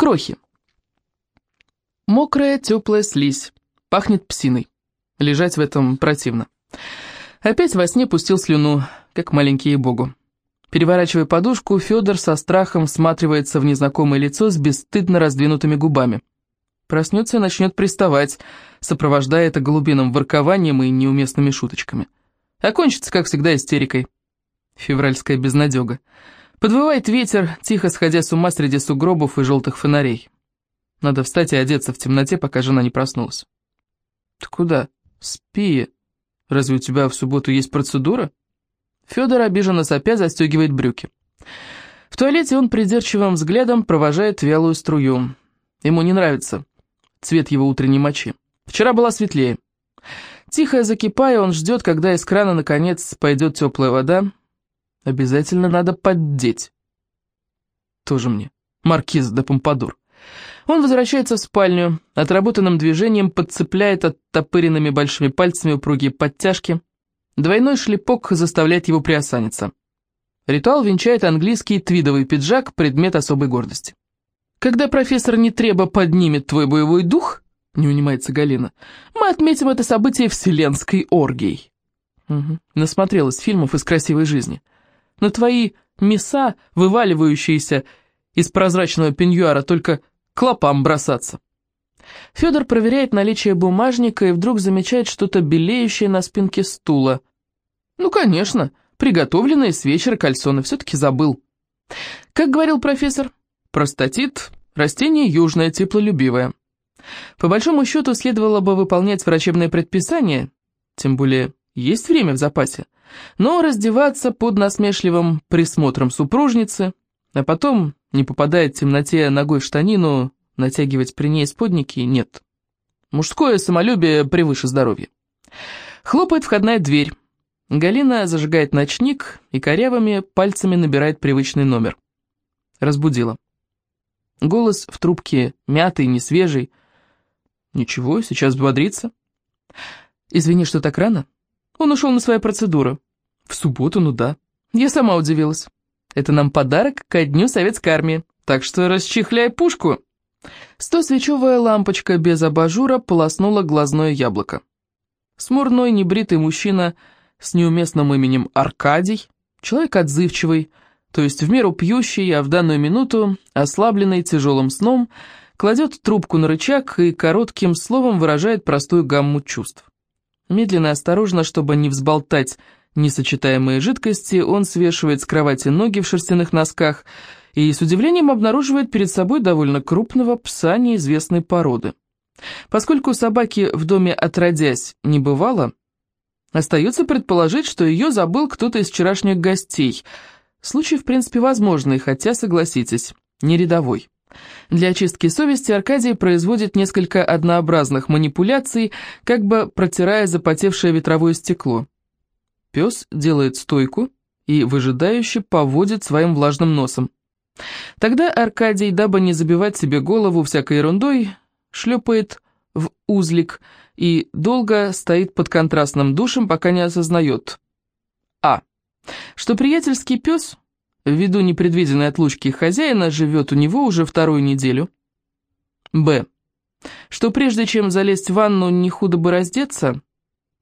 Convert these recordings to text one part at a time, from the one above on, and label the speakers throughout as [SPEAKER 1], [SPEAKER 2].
[SPEAKER 1] Крохи. Мокрая, теплая слизь. Пахнет псиной. Лежать в этом противно. Опять во сне пустил слюну, как маленький богу. Переворачивая подушку, Федор со страхом всматривается в незнакомое лицо с бесстыдно раздвинутыми губами. Проснется и начнет приставать, сопровождая это голубиным воркованием и неуместными шуточками. Окончится, как всегда, истерикой. Февральская безнадега. Подвывает ветер, тихо сходя с ума среди сугробов и желтых фонарей. Надо встать и одеться в темноте, пока жена не проснулась. «Ты куда? Спи. Разве у тебя в субботу есть процедура?» Федор обиженно сопя застегивает брюки. В туалете он придирчивым взглядом провожает вялую струю. Ему не нравится цвет его утренней мочи. Вчера была светлее. Тихо закипая, он ждет, когда из крана, наконец, пойдет теплая вода. Обязательно надо поддеть. Тоже мне. Маркиз де Помпадур. Он возвращается в спальню, отработанным движением подцепляет оттопыренными большими пальцами упругие подтяжки. Двойной шлепок заставляет его приосаниться. Ритуал венчает английский твидовый пиджак, предмет особой гордости. «Когда профессор Нетреба поднимет твой боевой дух», — не унимается Галина, — «мы отметим это событие вселенской оргией». Угу. Насмотрелась фильмов из красивой жизни. На твои мяса, вываливающиеся из прозрачного пеньюара, только клопам бросаться. Федор проверяет наличие бумажника и вдруг замечает что-то белеющее на спинке стула. Ну, конечно, приготовленные с вечера кальсоны, все-таки забыл. Как говорил профессор, простатит – растение южное, теплолюбивое. По большому счету, следовало бы выполнять врачебное предписание, тем более есть время в запасе, но раздеваться под насмешливым присмотром супружницы, а потом не попадает в темноте ногой в штанину, натягивать при ней сподники нет. Мужское самолюбие превыше здоровья. Хлопает входная дверь. Галина зажигает ночник и корявыми пальцами набирает привычный номер. Разбудила. Голос в трубке мятый, несвежий. Ничего, сейчас бодрится. Извини, что так рано. Он ушел на свою процедуру. В субботу, ну да. Я сама удивилась. Это нам подарок ко дню советской армии, так что расчехляй пушку. Сто-свечевая лампочка без абажура полоснула глазное яблоко. Смурной небритый мужчина с неуместным именем Аркадий, человек отзывчивый, то есть в меру пьющий, а в данную минуту, ослабленный тяжелым сном, кладет трубку на рычаг и коротким словом выражает простую гамму чувств. Медленно и осторожно, чтобы не взболтать несочетаемые жидкости, он свешивает с кровати ноги в шерстяных носках и с удивлением обнаруживает перед собой довольно крупного пса неизвестной породы. Поскольку собаки в доме отродясь не бывало, остается предположить, что ее забыл кто-то из вчерашних гостей. Случай, в принципе, возможный, хотя, согласитесь, не рядовой. Для очистки совести Аркадий производит несколько однообразных манипуляций, как бы протирая запотевшее ветровое стекло. Пес делает стойку и выжидающе поводит своим влажным носом. Тогда Аркадий, дабы не забивать себе голову всякой ерундой, шлепает в узлик и долго стоит под контрастным душем, пока не осознает. А. Что приятельский пес, ввиду непредвиденной отлучки хозяина, живет у него уже вторую неделю. Б. Что прежде чем залезть в ванну, не худо бы раздеться.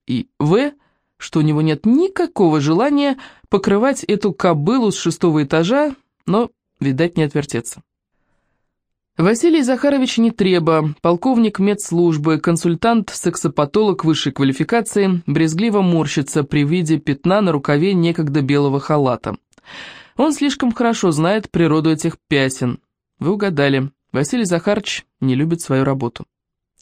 [SPEAKER 1] И В что у него нет никакого желания покрывать эту кобылу с шестого этажа, но, видать, не отвертеться. Василий Захарович Нетреба, полковник медслужбы, консультант-сексопатолог высшей квалификации, брезгливо морщится при виде пятна на рукаве некогда белого халата. Он слишком хорошо знает природу этих пясен. Вы угадали, Василий Захарович не любит свою работу.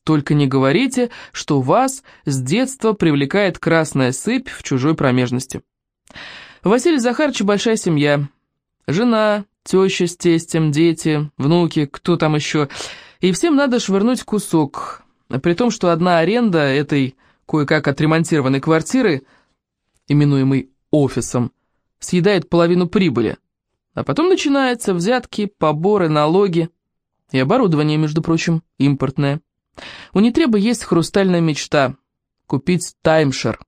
[SPEAKER 1] Только не говорите, что вас с детства привлекает красная сыпь в чужой промежности. У Василия Захаровича большая семья. Жена, теща с тестем, дети, внуки, кто там еще. И всем надо швырнуть кусок. При том, что одна аренда этой кое-как отремонтированной квартиры, именуемой офисом, съедает половину прибыли. А потом начинаются взятки, поборы, налоги. И оборудование, между прочим, импортное. У Нетреба есть хрустальная мечта – купить таймшер.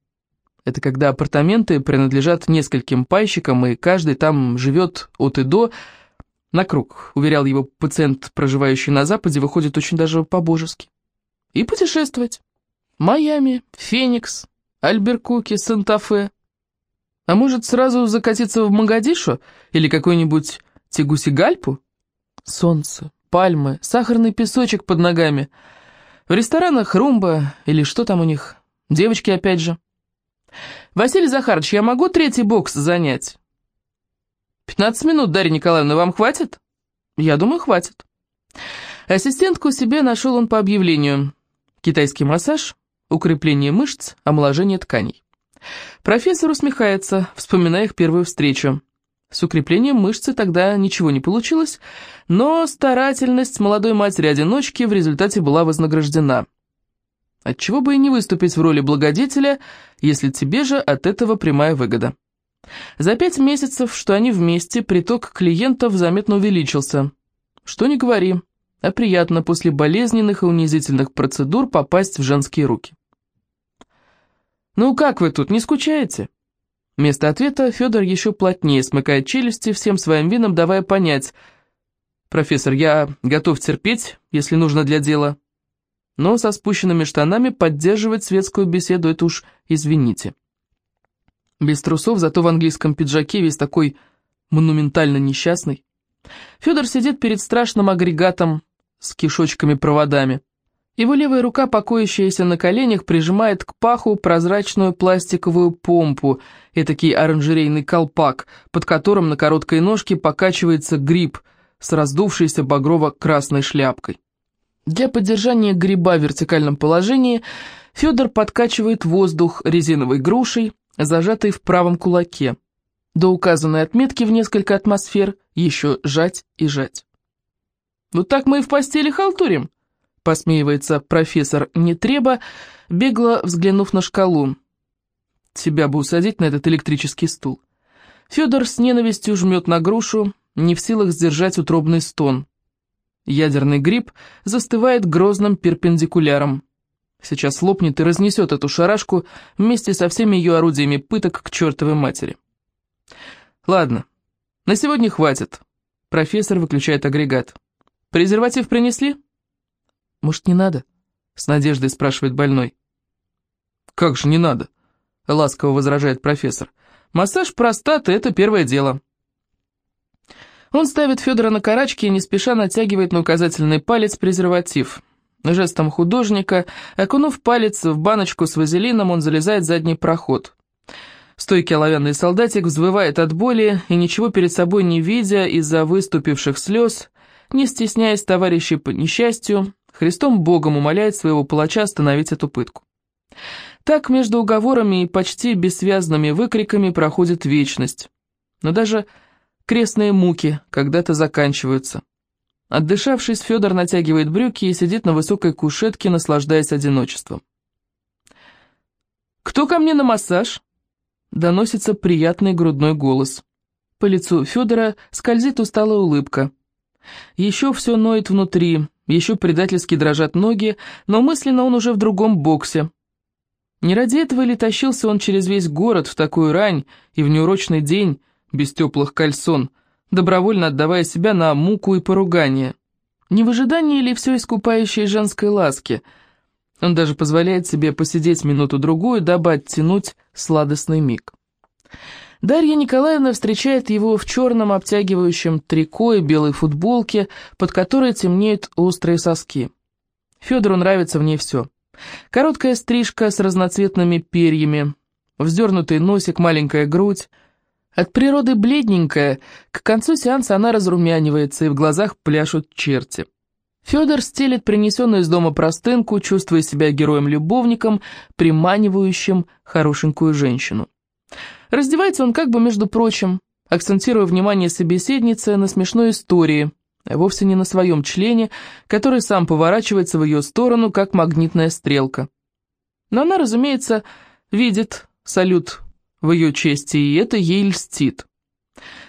[SPEAKER 1] Это когда апартаменты принадлежат нескольким пайщикам, и каждый там живет от и до, На круг, уверял его пациент, проживающий на Западе, выходит очень даже по-божески. И путешествовать. Майами, Феникс, Альберкуки, Санта-Фе. А может, сразу закатиться в Магадишу или какой-нибудь Тегусигальпу? Солнце, пальмы, сахарный песочек под ногами. В ресторанах румба или что там у них? Девочки опять же. «Василий Захарович, я могу третий бокс занять?» «Пятнадцать минут, Дарья Николаевна, вам хватит?» «Я думаю, хватит». Ассистентку себе нашел он по объявлению. Китайский массаж, укрепление мышц, омоложение тканей. Профессор усмехается, вспоминая их первую встречу. С укреплением мышцы тогда ничего не получилось, но старательность молодой матери-одиночки в результате была вознаграждена. Отчего бы и не выступить в роли благодетеля, если тебе же от этого прямая выгода. За пять месяцев, что они вместе, приток клиентов заметно увеличился. Что ни говори, а приятно после болезненных и унизительных процедур попасть в женские руки. «Ну как вы тут, не скучаете?» Вместо ответа Федор еще плотнее смыкает челюсти, всем своим видом давая понять. «Профессор, я готов терпеть, если нужно для дела». Но со спущенными штанами поддерживать светскую беседу это уж извините. Без трусов, зато в английском пиджаке весь такой монументально несчастный. Федор сидит перед страшным агрегатом с кишочками-проводами. Его левая рука, покоящаяся на коленях, прижимает к паху прозрачную пластиковую помпу, этакий оранжерейный колпак, под которым на короткой ножке покачивается гриб с раздувшейся багрово-красной шляпкой. Для поддержания гриба в вертикальном положении Федор подкачивает воздух резиновой грушей, зажатой в правом кулаке. До указанной отметки в несколько атмосфер еще жать и жать. «Вот так мы и в постели халтурим», посмеивается профессор Нетреба, бегло взглянув на шкалу. Тебя бы усадить на этот электрический стул. Федор с ненавистью жмет на грушу, не в силах сдержать утробный стон. Ядерный гриб застывает грозным перпендикуляром. Сейчас лопнет и разнесет эту шарашку вместе со всеми ее орудиями пыток к чертовой матери. Ладно, на сегодня хватит. Профессор выключает агрегат. Презерватив принесли? «Может, не надо?» — с надеждой спрашивает больной. «Как же не надо?» — ласково возражает профессор. «Массаж простаты — это первое дело». Он ставит Федора на карачки и не спеша натягивает на указательный палец презерватив. Жестом художника, окунув палец в баночку с вазелином, он залезает в задний проход. Стойкий оловянный солдатик взвывает от боли и, ничего перед собой не видя из-за выступивших слез, не стесняясь товарищей по несчастью, Христом Богом умоляет своего палача остановить эту пытку. Так между уговорами и почти бессвязными выкриками проходит вечность. Но даже крестные муки когда-то заканчиваются. Отдышавшись, Федор натягивает брюки и сидит на высокой кушетке, наслаждаясь одиночеством. «Кто ко мне на массаж?» Доносится приятный грудной голос. По лицу Федора скользит усталая улыбка. Еще все ноет внутри, еще предательски дрожат ноги, но мысленно он уже в другом боксе. Не ради этого ли тащился он через весь город в такую рань и в неурочный день, без теплых кальсон, добровольно отдавая себя на муку и поругание? Не в ожидании ли все искупающей женской ласки? Он даже позволяет себе посидеть минуту-другую, дабы оттянуть сладостный миг. Дарья Николаевна встречает его в черном обтягивающем трико и белой футболке, под которой темнеют острые соски. Федору нравится в ней все. Короткая стрижка с разноцветными перьями, вздернутый носик, маленькая грудь. От природы бледненькая, к концу сеанса она разрумянивается, и в глазах пляшут черти. Федор стелит принесенную из дома простынку, чувствуя себя героем-любовником, приманивающим хорошенькую женщину. Раздевается он как бы между прочим, акцентируя внимание собеседницы на смешной истории, а вовсе не на своем члене, который сам поворачивается в ее сторону, как магнитная стрелка. Но она, разумеется, видит салют в ее чести, и это ей льстит.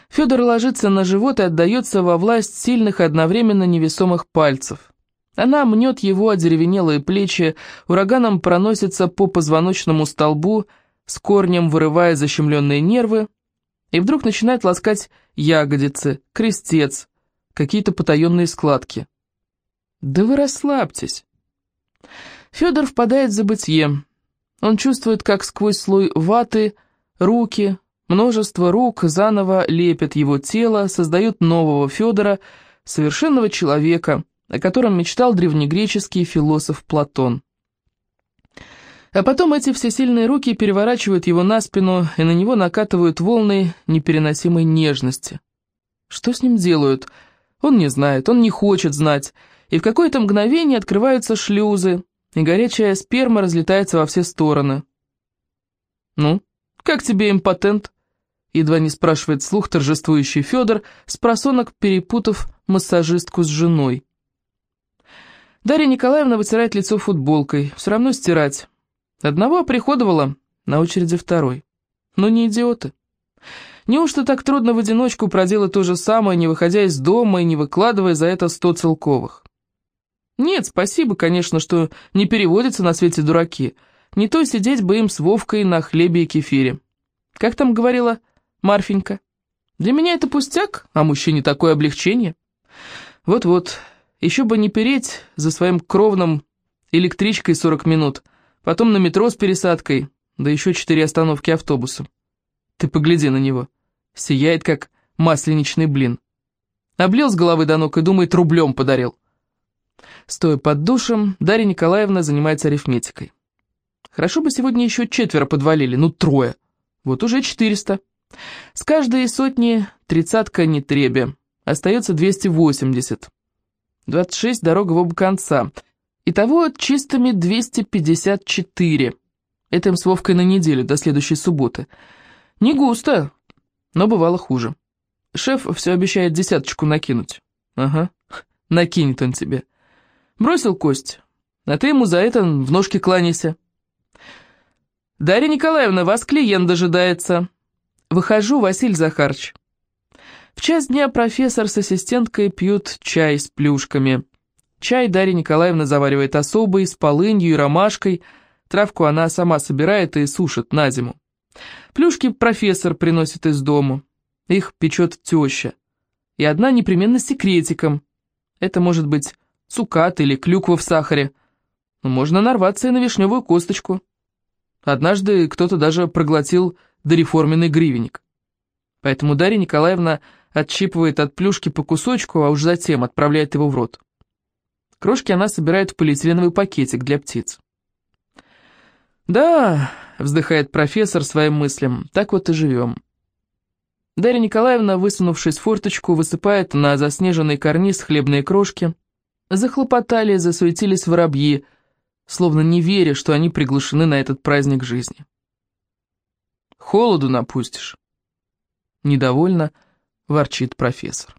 [SPEAKER 1] Федор ложится на живот и отдается во власть сильных одновременно невесомых пальцев. Она мнет его одеревенелые плечи, ураганом проносится по позвоночному столбу, с корнем вырывая защемленные нервы, и вдруг начинает ласкать ягодицы, крестец, какие-то потаенные складки. «Да вы расслабьтесь». Федор впадает в забытье. Он чувствует, как сквозь слой ваты руки, множество рук заново лепят его тело, создают нового Федора, совершенного человека, о котором мечтал древнегреческий философ Платон. А потом эти всесильные руки переворачивают его на спину, и на него накатывают волны непереносимой нежности. Что с ним делают? Он не знает, он не хочет знать. И в какое-то мгновение открываются шлюзы, и горячая сперма разлетается во все стороны. «Ну, как тебе импотент?» Едва не спрашивает слух торжествующий Федор, с просонок перепутав массажистку с женой. Дарья Николаевна вытирает лицо футболкой, все равно стирать. Одного оприходовала, на очереди второй. Но не идиоты. Неужто так трудно в одиночку проделать то же самое, не выходя из дома и не выкладывая за это сто целковых? Нет, спасибо, конечно, что не переводятся на свете дураки. Не то сидеть бы им с Вовкой на хлебе и кефире. Как там говорила Марфенька? Для меня это пустяк, а мужчине такое облегчение. Вот-вот, еще бы не переть за своим кровным электричкой 40 минут, потом на метро с пересадкой, да еще четыре остановки автобуса. Ты погляди на него. Сияет, как масленичный блин. Облил с головы до ног и думает, рублем подарил. Стоя под душем, Дарья Николаевна занимается арифметикой. Хорошо бы сегодня еще четверо подвалили, ну трое. Вот уже четыреста. С каждой сотни тридцатка не требе. Остается 280. 26 дорога в оба конца. Итого чистыми 254. Это им с Вовкой на неделю, до следующей субботы. Не густо, но бывало хуже. Шеф все обещает десяточку накинуть. Ага, накинет он тебе. Бросил кость, а ты ему за это в ножки кланяйся. «Дарья Николаевна, вас клиент дожидается». «Выхожу, Василий Захарч». В час дня профессор с ассистенткой пьют чай с плюшками. Чай Дарья Николаевна заваривает особый, с полынью и ромашкой. Травку она сама собирает и сушит на зиму. Плюшки профессор приносит из дому. Их печет теща. И одна непременно секретиком. Это может быть цукат или клюква в сахаре. Но можно нарваться и на вишневую косточку. Однажды кто-то даже проглотил дореформенный гривенник. Поэтому Дарья Николаевна отщипывает от плюшки по кусочку, а уж затем отправляет его в рот. Крошки она собирает в полиэтиленовый пакетик для птиц. «Да», — вздыхает профессор своим мыслям, — «так вот и живем». Дарья Николаевна, высунувшись в форточку, высыпает на заснеженный карниз хлебные крошки. Захлопотали, засуетились воробьи — словно не веря, что они приглашены на этот праздник жизни. «Холоду напустишь?» Недовольно ворчит профессор.